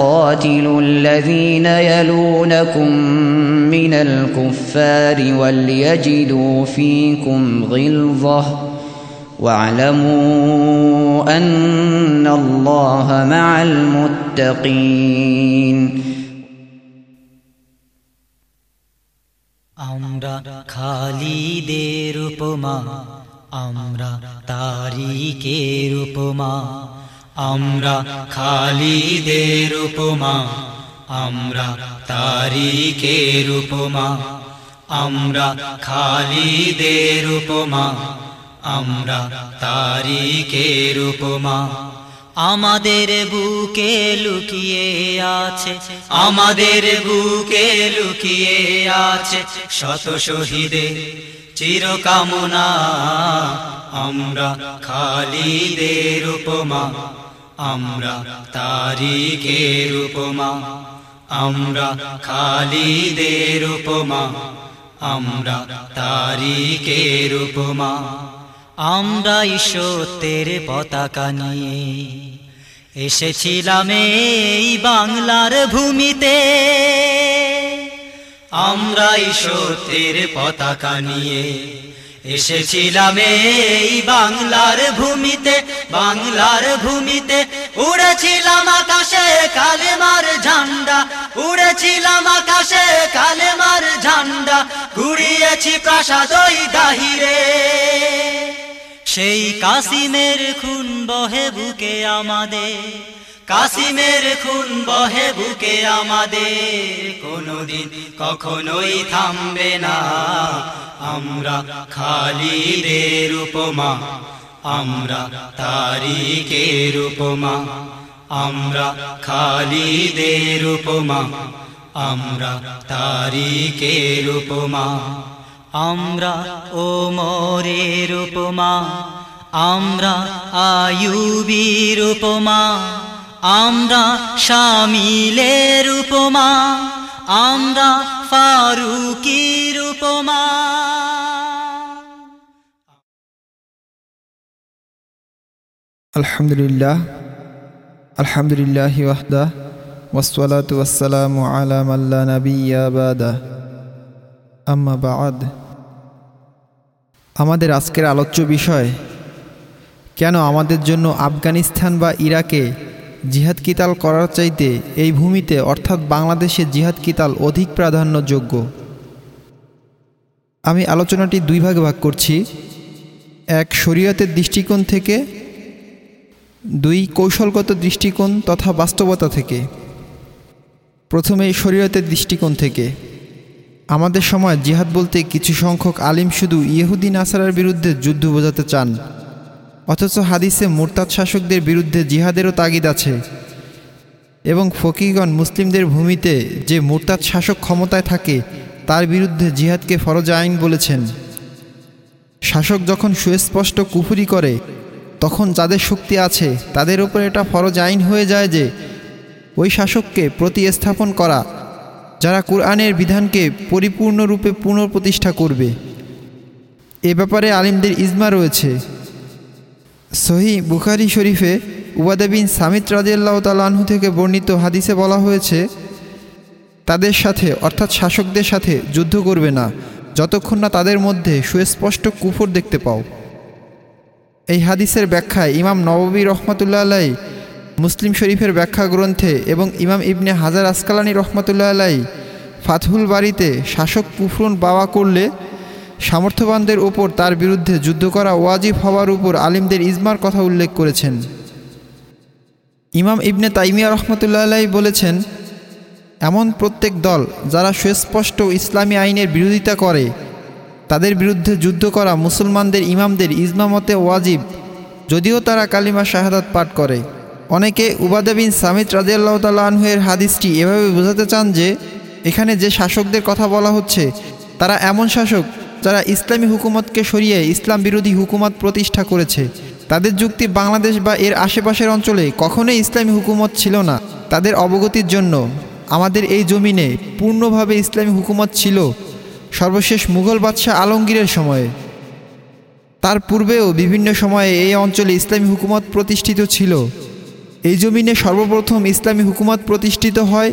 قاتلوا الذين يلونكم من الكفار وليجدوا فيكم غلظة واعلموا أن الله مع المتقين আমরা খালিদের উপমা আমরা তারিকের উপমা আমরা খালিদের উপমা, আমরা তারিকের উপমা, আমরা খালিদের উপমা, আমরা তারিকের উপমা। আমাদের বুকে লুকিয়ে আছে, আমাদের বুকে লুকিয়ে আছে শত শহীদের চিরকামনা। আমরা খালিদের উপমা আমরা তারিকের উপমা, আমরা খালিদের উপমা, আমরা তারিকের উপমা, আমরা ঈশ্বরের পতাকা নিয়ে এসেছিলাম এই বাংলার ভূমিতে। আমরা ঈশ্বরের পতাকা নিয়ে এসেছিলাম এই বাংলার ভূমিতে বাংলার ভূমিতে। উড়েছিলাম আকাশে কালেমার ঝান্ডা, উড়েছিলাম আকাশে কালেমার ঝান্ডা। কুড়িয়েছি প্রাসাদ ওই দাহিরে সেই কাসিমের খুন বহে বুকে আমাদের। কাসিমের খুন বহে বুকে আমাদের কোনদিন কখনোই থামবে না। আমরা খালিদের উপমা, আমরা তারিকের উপমা, আমরা খালিদের উপমা, আমরা তারিকের উপমা, আমরা ওমরের উপমা, আমরা আয়ুবীর উপমা। আমরা শামিলের উপমা, আমরা ফারুকির উপমা। আলহামদুলিল্লাহ আলহামদুলিল্লাহ ওয়াহদা, ওয়াসসালাতু ওয়াসসালামু আলা মাল্লা নাবিয়্যা বাদা। আম্মা বাদ। আমাদের আজকের আলোচ্য বিষয়, কেন আমাদের জন্য আফগানিস্তান বা ইরাকে জিহাদ কিতাল করার চাইতে এই ভূমিতে অর্থাৎ বাংলাদেশে জিহাদ কিতাল অধিক প্রাধান্যযোগ্য। আমি আলোচনাটি দুই ভাগে ভাগ করছি। এক, শরীয়তের দৃষ্টিকোণ থেকে। দুই, কৌশলগত দৃষ্টিকোণ তথা বাস্তবতা থেকে। প্রথমে, শরীয়তের দৃষ্টিকোণ থেকে। আমাদের সময় জিহাদ বলতে কিছু সংখ্যক আলিম শুধু ইহুদি, নাসারার বিরুদ্ধে যুদ্ধ বোঝাতে চান। অথচ হাদিসে মোরতাদ শাসকদের বিরুদ্ধে জিহাদেরও তাগিদ আছে। এবং ফকিগণ মুসলিমদের ভূমিতে যে মোরতাদ শাসক ক্ষমতায় থাকে, তার বিরুদ্ধে জিহাদকে ফরজ আইন বলেছেন। শাসক যখন সুস্পষ্ট কুফুরি করে, তখন যাদের শক্তি আছে, তাদের উপর এটা ফরজ আইন হয়ে যায় যে, ওই শাসককে প্রতিস্থাপন করা, যারা কোরআনের বিধানকে পরিপূর্ণরূপে পুনঃপ্রতিষ্ঠা করবে। এ ব্যাপারে আলিমদের ইজমা রয়েছে। সহি বুখারি শরীফে উবাদাবিন সামিত রাজিয়াল্লাহ তালাহু থেকে বর্ণিত হাদিসে বলা হয়েছে, তাদের সাথে, অর্থাৎ শাসকদের সাথে যুদ্ধ করবে না, যতক্ষণ না তাদের মধ্যে সুস্পষ্ট কুফর দেখতে পাও। এই হাদিসের ব্যাখ্যায় ইমাম নববী রহমতুল্লাহ আলাই, মুসলিম শরীফের ব্যাখ্যা গ্রন্থে এবং ইমাম ইবনে হাজার আসকালানি রহমতুল্লাহ আলাই, ফাতহুল বাড়িতে শাসক কুফরুন বাওয়া করলে সামর্থ্যবানদের ওপর তার বিরুদ্ধে যুদ্ধ করা ওয়াজিব হওয়ার উপর আলিমদের ইজমার কথা উল্লেখ করেছেন। ইমাম ইবনে তাইমিয়া রহমতুল্লাহ বলেছেন, এমন প্রত্যেক দল যারা সুস্পষ্ট ইসলামী আইনের বিরোধিতা করে, তাদের বিরুদ্ধে যুদ্ধ করা মুসলমানদের ইমামদের ইজমামতে ওয়াজিব, যদিও তারা কালিমা শাহাদাত পাঠ করে। অনেকে উবাদা বিন সামিত রাজিয়াল্লাহ তাল্লাহের হাদিসটি এভাবে বোঝাতে চান যে, এখানে যে শাসকদের কথা বলা হচ্ছে, তারা এমন শাসক যারা ইসলামী হুকুমতকে সরিয়ে ইসলাম বিরোধী হুকুমত প্রতিষ্ঠা করেছে, তাদের যুক্তি বাংলাদেশ বা এর আশেপাশের অঞ্চলে কখনোই ইসলামী হুকুমত ছিল না। তাদের অবগতির জন্য আমাদের এই জমিনে পূর্ণভাবে ইসলামী হুকুমত ছিল সর্বশেষ মুঘল বাদশাহ আলমগীরের সময়ে। তার পূর্বেও বিভিন্ন সময়ে এই অঞ্চলে ইসলামী হুকুমত প্রতিষ্ঠিত ছিল। এই জমিনে সর্বপ্রথম ইসলামী হুকুমত প্রতিষ্ঠিত হয়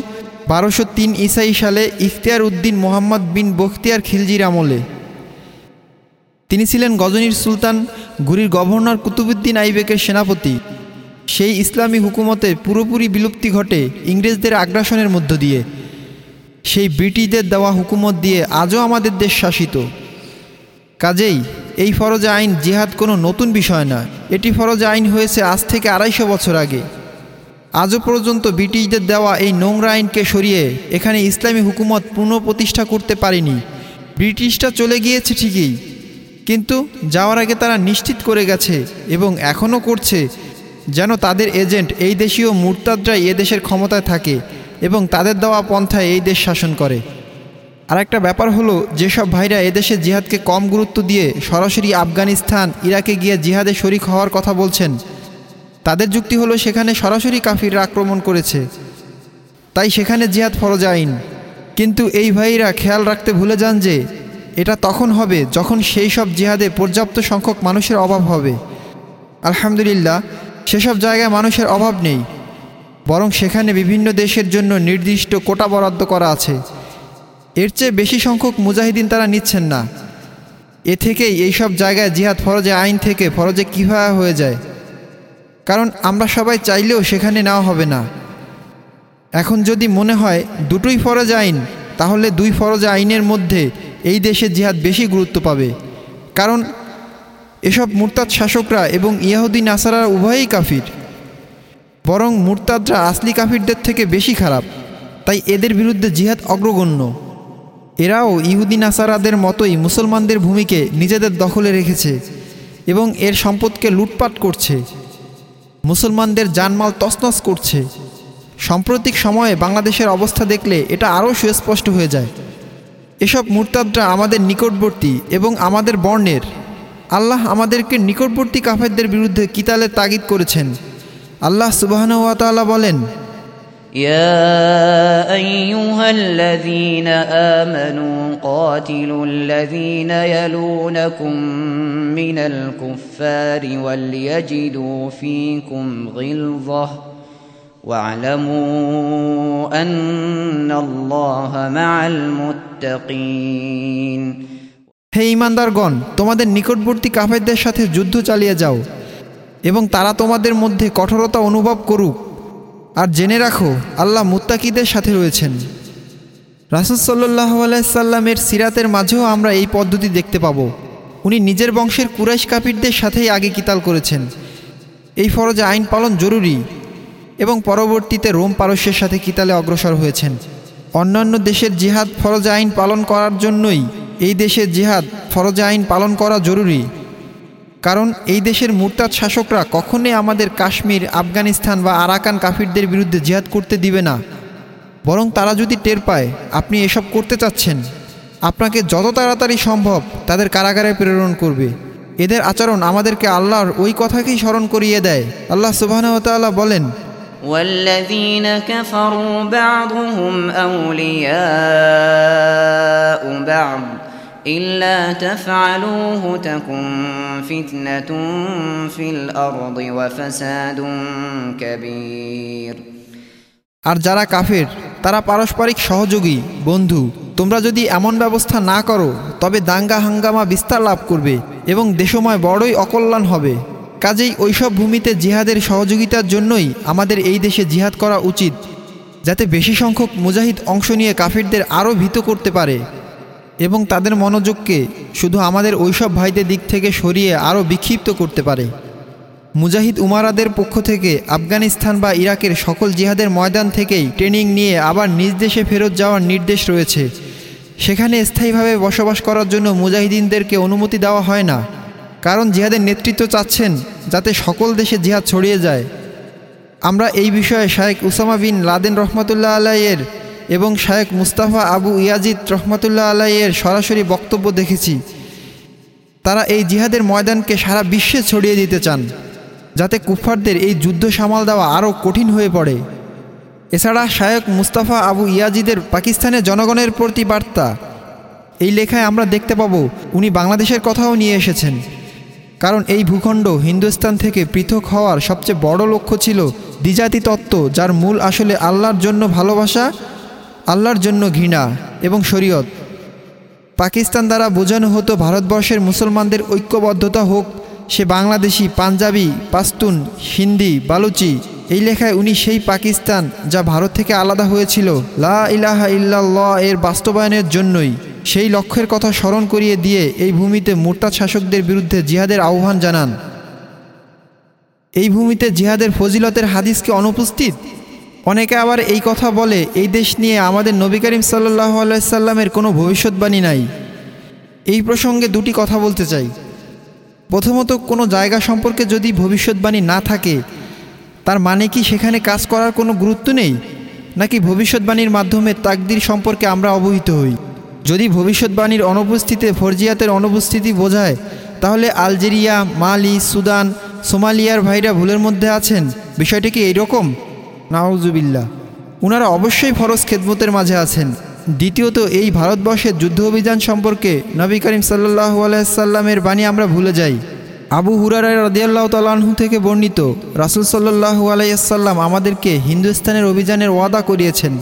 বারোশো তিন ইসাই সালে ইখতিয়ার উদ্দিন মোহাম্মদ বিন বখতিয়ার খিলজির আমলে। তিনি ছিলেন গজনীর সুলতান, গুরির গভর্নর কুতুবুদ্দিন আইবেকের সেনাপতি। সেই ইসলামী হুকুমতের পুরোপুরি বিলুপ্তি ঘটে ইংরেজদের আগ্রাসনের মধ্য দিয়ে। সেই ব্রিটিশদের দেওয়া হুকুমত দিয়ে আজও আমাদের দেশ শাসিত। কাজেই এই ফরজ আইন জিহাদ কোনো নতুন বিষয় না, এটি ফরজ আইন হয়েছে আজ থেকে আড়াইশো বছর আগে। আজও পর্যন্ত ব্রিটিশদের দেওয়া এই নোংরা আইনকে সরিয়ে এখানে ইসলামী হুকুমত পুনঃপ্রতিষ্ঠা করতে পারেনি। ব্রিটিশটা চলে গিয়েছে ঠিকই কিন্তু যাওয়ার আগে তারা নিশ্চিত করে গেছে এবং এখনও করছে যেন তাদের এজেন্ট এই দেশীয় মুরতাদরাই এদেশের ক্ষমতায় থাকে এবং তাদের দেওয়া পন্থায় এই দেশ শাসন করে। আর একটা ব্যাপার হলো, যেসব ভাইরা এদেশে জিহাদকে কম গুরুত্ব দিয়ে সরাসরি আফগানিস্তান, ইরাকে গিয়ে জিহাদে শরিক হওয়ার কথা বলছেন, তাদের যুক্তি হলো সেখানে সরাসরি কাফিররা আক্রমণ করেছে। তাই সেখানে জিহাদ ফরজ আইন। কিন্তু এই ভাইরা খেয়াল রাখতে ভুলে যান যে এটা তখন হবে যখন সেই সব জিহাদে পর্যাপ্ত সংখ্যক মানুষের অভাব হবে। আলহামদুলিল্লাহ, সেসব জায়গায় মানুষের অভাব নেই। বরং সেখানে বিভিন্ন দেশের জন্য নির্দিষ্ট কোটা বরাদ্দ করা আছে। এর চেয়ে বেশি সংখ্যক মুজাহিদিন তারা নিচ্ছেন না। এ থেকেই এইসব জায়গায় জিহাদ ফরজে আইন থেকে ফরজে কীভাবে হয়ে যায়। কারণ আমরা সবাই চাইলেও সেখানে নেওয়া হবে না। এখন যদি মনে হয় দুটোই ফরজ আইন, তাহলে দুই ফরজ আইনের মধ্যে এই দেশে জিহাদ বেশি গুরুত্ব পাবে। কারণ এসব মুরতাদ শাসকরা এবং ইয়াহুদ্দিন আসারা উভয়ই কাফির। বরং মুরতাদরা আসলি কাফিরদের থেকে বেশি খারাপ। তাই এদের বিরুদ্ধে জিহাদ অগ্রগণ্য। এরাও ইহুদি নাসারাদের মতোই মুসলমানদের ভূমিকে নিজেদের দখলে রেখেছে এবং এর সম্পদকে লুটপাট করছে। মুসলমানদের জানমাল তছনছ করছে। সাম্প্রতিক সময়ে বাংলাদেশের অবস্থা দেখলে এটা আরও সুস্পষ্ট হয়ে যায়। এসব মুরতাদরা আমাদের নিকটবর্তী এবং আমাদের বর্ণের আল্লাহ আমাদেরকে নিকটবর্তী কাফেরদের বিরুদ্ধে কিতালের তাগিদ করেছেন আল্লাহ সুবাহনওয়াতালা বলেন يا أيها الذين آمنوا قاتلوا الذين يلونكم من الكفار وليجدوا فيكم غلظة واعلموا أن الله مع المتقين হে ইমানদারগণ তোমাদের নিকটবর্তী কাফেরদের সাথে যুদ্ধ চালিয়ে যাও এবং তারা তোমাদের মধ্যে কঠোরতা অনুভব করুক আর জেনে রাখো আল্লাহ মুত্তাকিদের সাথে রয়েছেন রাসুল সাল্লাহ আলাইসাল্লামের সিরাতের মাঝেও আমরা এই পদ্ধতি দেখতে পাবো উনি নিজের বংশের কুরাইশ কাফিরদের সাথেই আগে কিতাল করেছেন এই ফরজে আইন পালন জরুরি এবং পরবর্তীতে রোম পারস্যের সাথে কিতালে অগ্রসর হয়েছেন। অন্যান্য দেশের জিহাদ ফরজ আইন পালন করার জন্যই এই দেশের জিহাদ ফরজ আইন পালন করা জরুরি। কারণ এই দেশের মুরতাদ শাসকরা কখনোই আমাদের কাশ্মীর, আফগানিস্তান বা আরাকান কাফিরদের বিরুদ্ধে জিহাদ করতে দিবে না। বরং তারা যদি টের পায়, আপনি এসব করতে চাচ্ছেন। আপনাকে যত তাড়াতাড়ি সম্ভব তাদের কারাগারে প্রেরণ করবে। এদের আচরণ আমাদেরকে আল্লাহর ওই কথাকেই স্মরণ করিয়ে দেয়। আল্লাহ সুবাহনতাল্লাহ বলেন والذين كفروا بعضهم أولياء بعض إلا تفعلوه تكن فتنة في الأرض وفساد كبير আর যারা কাফের তারা পারস্পরিক সহযোগী বন্ধু তোমরা যদি এমন ব্যবস্থা না করো তবে দাঙ্গা হাঙ্গামা বিস্তার লাভ করবে এবং দেশময় বড়ই অকল্যাণ হবে কাজেই ওইসব ভূমিতে জিহাদের সহযোগিতার জন্যই আমাদের এই দেশে জিহাদ করা উচিত, যাতে বেশি সংখ্যক মুজাহিদ অংশ নিয়ে কাফিরদের আরও ভীত করতে পারে এবং তাদের মনোযোগকে শুধু আমাদের ওইসব ভাইদের দিক থেকে সরিয়ে আরও বিক্ষিপ্ত করতে পারে। মুজাহিদ উমারাদের পক্ষ থেকে আফগানিস্তান বা ইরাকের সকল জিহাদের ময়দান থেকেই ট্রেনিং নিয়ে আবার নিজ দেশে ফেরত যাওয়ার নির্দেশ রয়েছে। সেখানে স্থায়ীভাবে বসবাস করার জন্য মুজাহিদিনদেরকে অনুমতি দেওয়া হয় না। কারণ জিহাদের নেতৃত্ব চাচ্ছেন যাতে সকল দেশে জিহাদ ছড়িয়ে যায়। আমরা এই বিষয়ে শায়েক উসামা বিন লাদেন রহমতুল্লাহ আলাইয়ের এবং শায়েক মুস্তাফা আবু ইয়াজিদ রহমতুল্লাহ আলাইয়ের সরাসরি বক্তব্য দেখেছি। তারা এই জিহাদের ময়দানকে সারা বিশ্বে ছড়িয়ে দিতে চান, যাতে কুফারদের এই যুদ্ধ সামাল দেওয়া আরও কঠিন হয়ে পড়ে। এছাড়া শায়ক মুস্তাফা আবু ইয়াজিদের পাকিস্তানের জনগণের প্রতি বার্তা। এই লেখায় আমরা দেখতে পাবো, উনি বাংলাদেশের কথাও নিয়ে এসেছেন। কারণ এই ভূখণ্ড হিন্দুস্তান থেকে পৃথক হওয়ার সবচেয়ে বড় লক্ষ্য ছিল দ্বিজাতি তত্ত্ব যার মূল আসলে আল্লাহর জন্য ভালোবাসা, আল্লাহর জন্য ঘৃণা এবং শরীয়ত। পাকিস্তান দ্বারা বোঝানো হতো ভারতবর্ষের মুসলমানদের ঐক্যবদ্ধতা হোক, সে বাংলাদেশি, পাঞ্জাবি, পাস্তুন, হিন্দি, বালুচি, এই লেখায় উনি সেই পাকিস্তান যা ভারত থেকে আলাদা হয়েছিল। লা ইলাহা ইল্লাল্লাহ এর বাস্তবায়নের জন্যই। সেই লক্ষ্যের কথা স্মরণ করিয়ে দিয়ে এই ভূমিতে মোরতাদ শাসকদের বিরুদ্ধে জিহাদের আহ্বান জানান। এই ভূমিতে জিহাদের ফজিলতের হাদিসকে অনুপস্থিত? অনেকে আবার এই কথা বলে, এই দেশ নিয়ে আমাদের নবী করিম সাল্লাহ আলাইসাল্লামের কোনো ভবিষ্যৎবাণী নাই। এই প্রসঙ্গে দুটি কথা বলতে চাই। প্রথমত, কোনো জায়গা সম্পর্কে যদি ভবিষ্যৎবাণী না থাকে, তার মানে কি সেখানে কাজ করার কোনো গুরুত্ব নেই? নাকি ভবিষ্যৎবাণীর মাধ্যমে তাকদির সম্পর্কে আমরা অবহিত হই? যদি ভবিষ্যৎবাণীর অনুপস্থিতিতে ফরজিয়াতের অনুপস্থিতি বোঝায়, তাহলে আলজেরিয়া, মালি, সুদান, সোমালিয়ার ভাইরা ভুলের মধ্যে আছেন। বিষয়টি কি এইরকম? নাউজুবিল্লা ওনারা অবশ্যই ফরজ খেদমতের মাঝে আছেন। দ্বিতীয়ত, এই ভারতবর্ষের যুদ্ধ অভিযান সম্পর্কে নবী করিম সাল্লাহ আলাইসাল্লামের বাণী আমরা ভুলে যাই। আবু হুরারায় রদিয়াল্লাহ তালাহু থেকে বর্ণিত, রাসুল সাল্লাহু আলাইসাল্লাম আমাদেরকে হিন্দুস্তানের অভিযানের ওয়াদা করিয়েছেন।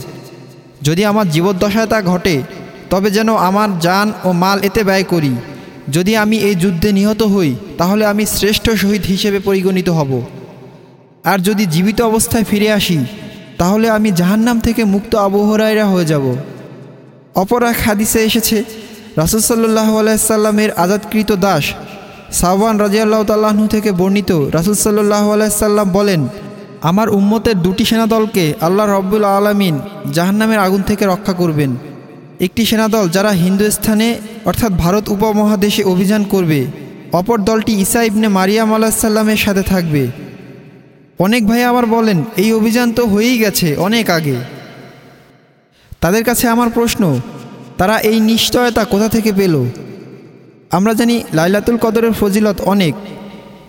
যদি আমার জীবদ্দশায় তা ঘটে তবে যেন আমার যান ও মাল এতে ব্যয় করি। যদি আমি এই যুদ্ধে নিহত হই, তাহলে আমি শ্রেষ্ঠ শহীদ হিসেবে পরিগণিত হব। আর যদি জীবিত অবস্থায় ফিরে আসি, তাহলে আমি জাহান্নাম থেকে মুক্ত আবহরাইরা হয়ে যাব। অপর এক হাদিসে এসেছে, রাসুল সাল্লাহ আলাইসাল্লামের আজাদকৃত দাস সাহবান রাজিয়াল্লাহ তাল্লাহ্ন থেকে বর্ণিত রাসুল সাল্লাহ আলাইসাল্লাম বলেন, আমার উম্মতের দুটি সেনাদলকে আল্লাহ রব্বুল আলমিন জাহান্নামের আগুন থেকে রক্ষা করবেন। একটি সেনাদল যারা হিন্দুস্থানে, অর্থাৎ ভারত উপমহাদেশে অভিযান করবে, অপর দলটি ইসা ইবনে মারিয়াম আলাহিসাল্লামের সাথে থাকবে। অনেক ভাই আবার বলেন, এই অভিযান তো হয়েই গেছে অনেক আগে। তাদের কাছে আমার প্রশ্ন, তারা এই নিশ্চয়তা কোথা থেকে পেল? আমরা জানি লাইলাতুল কদরের ফজিলত অনেক,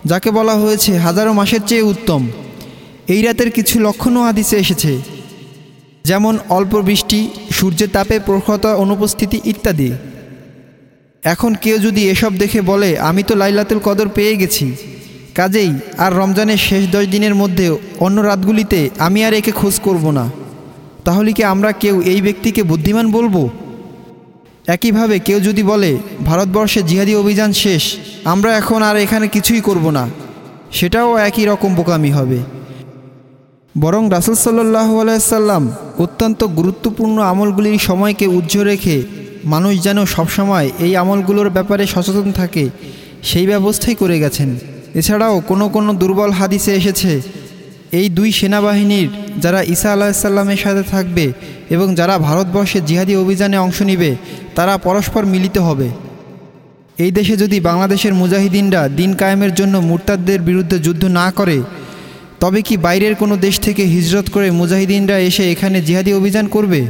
যাকে বলা হয়েছে হাজারো মাসের চেয়ে উত্তম। এই রাতের কিছু লক্ষণও হাদিসে এসেছে। যেমন অল্প বৃষ্টি, সূর্যের তাপে প্রখরতা, অনুপস্থিতি ইত্যাদি। এখন কেউ যদি এসব দেখে বলে, আমি তো লাইলাতুল কদর পেয়ে গেছি। কাজেই আর রমজানের শেষ দশ দিনের মধ্যে অন্য রাতগুলিতে আমি আর একে খোঁজ করব না। তাহলে কি আমরা কেউ এই ব্যক্তিকে বুদ্ধিমান বলব? একইভাবে কেউ যদি বলে, ভারতবর্ষে জিহাদি অভিযান শেষ, আমরা এখন আর এখানে কিছুই করব না। সেটাও একই রকম বোকামি হবে। বরং রাসুল সাল্লাহ আলাইসাল্লাম অত্যন্ত গুরুত্বপূর্ণ আমলগুলির সময়কে উজ্জ্ব রেখে মানুষ যেন সবসময় এই আমলগুলোর ব্যাপারে সচেতন থাকে, সেই ব্যবস্থাই করে গেছেন। এছাড়াও কোনো কোনো দুর্বল হাদিসে এসেছে, এই দুই সেনাবাহিনীর যারা ঈসা আলাহিসাল্লামের সাথে থাকবে এবং যারা ভারতবর্ষে জিহাদি অভিযানে অংশ নিবে, তারা পরস্পর মিলিত হবে। এই দেশে যদি বাংলাদেশের মুজাহিদিনরা দিন কায়েমের জন্য মুরতাদদের বিরুদ্ধে যুদ্ধ না করে তবে কি বাইরের কোনো দেশ থেকে হিজরত করে মুজাহিদিনরা এসে এখানে জিহাদি অভিযান করবে?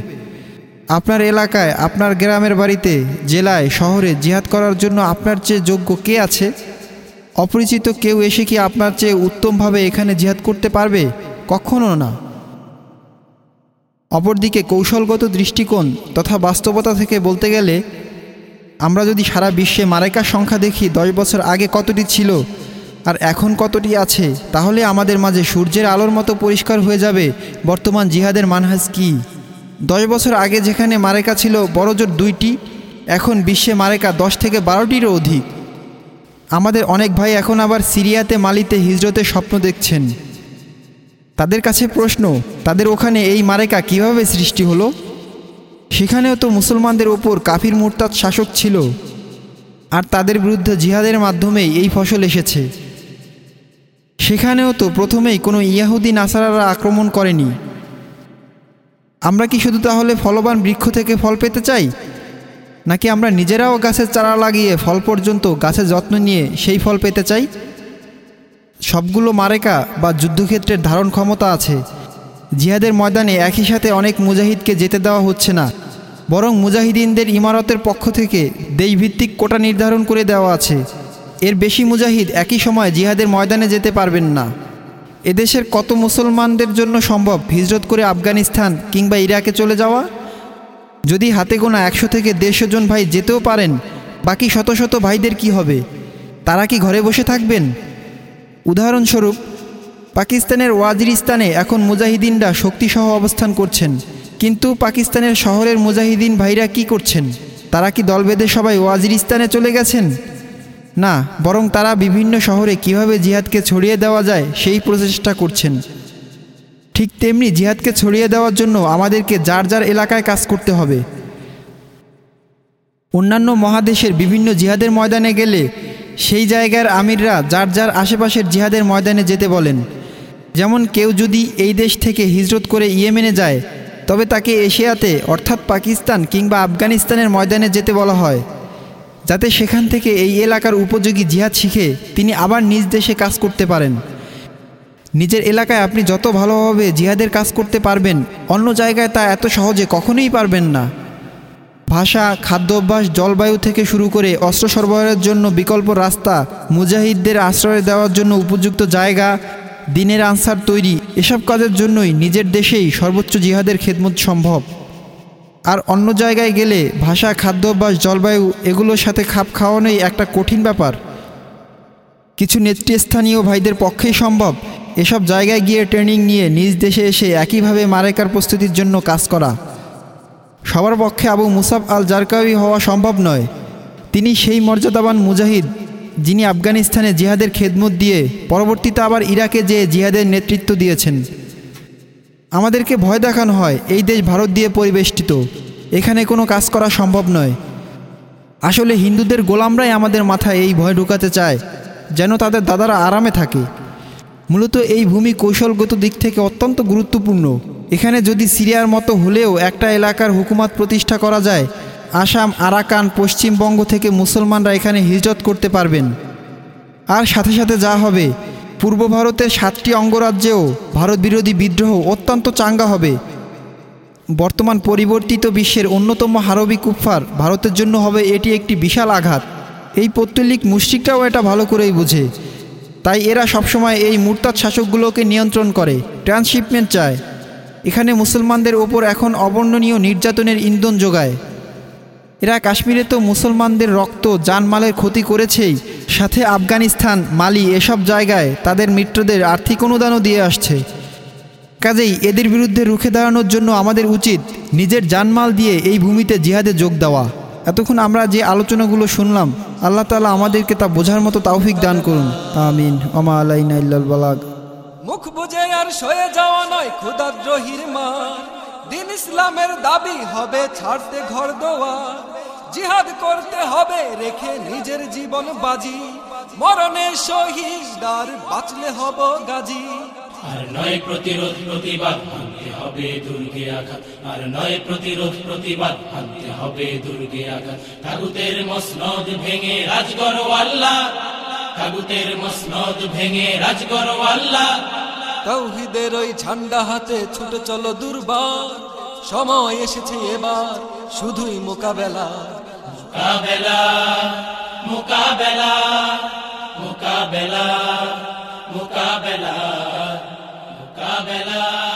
আপনার এলাকায়, আপনার গ্রামের বাড়িতে, জেলায়, শহরে জিহাদ করার জন্য আপনার চেয়ে যোগ্য কে আছে? অপরিচিত কেউ এসে কি আপনার চেয়ে উত্তমভাবে এখানে জিহাদ করতে পারবে? কখনো না। অপরদিকে কৌশলগত দৃষ্টিকোণ তথা বাস্তবতা থেকে বলতে গেলে, আমরা যদি সারা বিশ্বে মারেকার সংখ্যা দেখি, দশ বছর আগে কতটি ছিল? আর এখন কতটি আছে? তাহলে আমাদের মাঝে সূর্যের আলোর মতো পরিষ্কার হয়ে যাবে। বর্তমান জিহাদের মানহাজ কি? দশ বছর আগে যেখানে মারেকা ছিল বড়জোর দুইটি। এখন বিশ্বে মারেকা দশ থেকে বারোটিরও অধিক। আমাদের অনেক ভাই এখন আবার সিরিয়াতে মালিতে হিজরতের স্বপ্ন দেখছেন। তাদের কাছে প্রশ্ন, তাদের ওখানে এই মারেকা কীভাবে সৃষ্টি হলো? সেখানেও তো মুসলমানদের ওপর কাফির মুরতাদ শাসক ছিল। আর তাদের বিরুদ্ধে জিহাদের মাধ্যমেই এই ফসল এসেছে। সেখানেও তো প্রথমেই কোনো ইয়াহুদি নাসারারা আক্রমণ করেনি। আমরা কি শুধু তাহলে ফলবান বৃক্ষ থেকে ফল পেতে চাই? নাকি আমরা নিজেরাও গাছের চারা লাগিয়ে ফল পর্যন্ত গাছের যত্ন নিয়ে সেই ফল পেতে চাই? সবগুলো মারেকা বা যুদ্ধক্ষেত্রের ধারণ ক্ষমতা আছে। জিহাদের ময়দানে একই সাথে অনেক মুজাহিদকে যেতে দেওয়া হচ্ছে না। বরং মুজাহিদিনদের ইমারতের পক্ষ থেকে দেশভিত্তিক কোটা নির্ধারণ করে দেওয়া আছে। এর বেশি মুজাহিদ একই সময় জিহাদের ময়দানে যেতে পারবেন না। এদেশের কত মুসলমানদের জন্য সম্ভব হিজরত করে আফগানিস্তান কিংবা ইরাকে চলে যাওয়া? যদি হাতে গোনা একশো থেকে দেড়শো জন ভাই যেতেও পারেন, বাকি শত শত ভাইদের কি হবে? তারা কি ঘরে বসে থাকবেন? উদাহরণস্বরূপ, পাকিস্তানের ওয়াজিরিস্তানে এখন মুজাহিদিনরা শক্তিসহ অবস্থান করছেন। কিন্তু পাকিস্তানের শহরের মুজাহিদিন ভাইরা কি করছেন? তারা কি দল সবাই ওয়াজিরিস্তানে চলে গেছেন? না, বরং তারা বিভিন্ন শহরে কীভাবে জিহাদকে ছড়িয়ে দেওয়া যায় সেই প্রচেষ্টা করছেন। ঠিক তেমনি জিহাদকে ছড়িয়ে দেওয়ার জন্য আমাদেরকে যার যার এলাকায় কাজ করতে হবে। অন্যান্য মহাদেশের বিভিন্ন জিহাদের ময়দানে গেলে সেই জায়গার আমিররা যার যার আশেপাশের জিহাদের ময়দানে যেতে বলেন। যেমন কেউ যদি এই দেশ থেকে হিজরত করে ইয়েমেনে যায়, তবে তাকে এশিয়াতে, অর্থাৎ পাকিস্তান কিংবা আফগানিস্তানের ময়দানে যেতে বলা হয়। যাতে সেখান থেকে এই এলাকার উপযোগী জিহাদ শিখে তিনি আবার নিজ দেশে কাজ করতে পারেন। নিজের এলাকায় আপনি যত ভালোভাবে জিহাদের কাজ করতে পারবেন, অন্য জায়গায় তা এত সহজে কখনোই পারবেন না। ভাষা, খাদ্যাভ্যাস, জলবায়ু থেকে শুরু করে অস্ত্র সরবরাহের জন্য বিকল্প রাস্তা, মুজাহিদদের আশ্রয় দেওয়ার জন্য উপযুক্ত জায়গা, দিনের আনসার তৈরি, এসব কাজের জন্যই নিজের দেশেই সর্বোচ্চ জিহাদের খেদমত সম্ভব। আর অন্য জায়গায় গেলে ভাষা খাদ্যাভ্যাস জলবায়ু এগুলোর সাথে খাপ খাওয়ানোই একটা কঠিন ব্যাপার। কিছু নেতৃস্থানীয় ভাইদের পক্ষেই সম্ভব এসব জায়গায় গিয়ে ট্রেনিং নিয়ে নিজ দেশে এসে একইভাবে মারেকার প্রস্তুতির জন্য কাজ করা। সবার পক্ষে আবু মুসাফ আল জারকাবি হওয়া সম্ভব নয়। তিনি সেই মর্যাদাবান মুজাহিদ যিনি আফগানিস্তানে জিহাদের খেদমত দিয়ে পরবর্তীতে আবার ইরাকে যেয়ে জিহাদের নেতৃত্ব দিয়েছেন। আমাদেরকে ভয় দেখানো হয়, এই দেশ ভারত দিয়ে পরিবেষ্টিত। এখানে কোনো কাজ করা সম্ভব নয়। আসলে হিন্দুদের গোলামরাই আমাদের মাথায় এই ভয় ঢুকাতে চায়, যেন তাদের দাদারা আরামে থাকে। মূলত এই ভূমি কৌশলগত দিক থেকে অত্যন্ত গুরুত্বপূর্ণ। এখানে যদি সিরিয়ার মতো হলেও একটা এলাকার হুকুমত প্রতিষ্ঠা করা যায়, আসাম, আরাকান, পশ্চিমবঙ্গ থেকে মুসলমানরা এখানে হিজরত করতে পারবেন। আর সাথে সাথে যা হবে পূর্ব ভারতের সাতটি অঙ্গরাজ্যেও ভারত বিরোধী বিদ্রোহ অত্যন্ত চাঙ্গা হবে। বর্তমান পরিবর্তিত বিশ্বের অন্যতম হারবি কুফফার ভারতের জন্য হবে এটি একটি বিশাল আঘাত। এই পত্তলিক মুশ্রিকরাও এটা ভালো করেই বুঝে। তাই এরা সবসময় এই মুরতাদ শাসকগুলোকে নিয়ন্ত্রণ করে, ট্রান্সশিপমেন্ট চায়। এখানে মুসলমানদের ওপর এখন অবর্ণনীয় নির্যাতনের ইন্ধন যোগায়। এরা কাশ্মীরে তো মুসলমানদের রক্ত, জানমালের ক্ষতি করেছেই। সাথে আফগানিস্তান, মালি এসব জায়গায় তাদের মিত্রদের আর্থিক অনুদানও দিয়ে আসছে। কাজেই এদের বিরুদ্ধে রুখে দাঁড়ানোর জন্য আমাদের উচিত নিজের জানমাল দিয়ে এই ভূমিতে জিহাদে যোগ দেওয়া। এতক্ষণ আমরা যে আলোচনাগুলো শুনলাম, আল্লাহ তালা আমাদেরকে তা বোঝার মতো তাওফিক দান করুন। আমিন। অমা আলাইনা মুখ বুঝে আর সয়ে যাওয়া নয় ক্ষুদাদ্রোহীর মার। দিন ইসলামের দাবি হবে ছাড়তে ঘর দোয়ার। জিহাদ করতে হবে, রেখে নিজের জীবন বাজি। মরণে শহীদ আর বাঁচলে হব গাজী। আর নয় প্রতিরোধ প্রতিবাদ আনতে হবে দুর্গে আঘাত। আর নয় প্রতিরোধ প্রতিবাদ আনতে হবে দুর্গে আঘাত। তাগুতের মসনদ ভেঙে রাজগর আল্লাহ তাগুতের মসনদ ভেঙে রাজগর আল্লাহ তৌহিদের ওই ঝান্ডা হাতে ছুটে চলো দুর্বার। সময় এসেছে এবার শুধুই mukabela mukabela mukabela mukabela.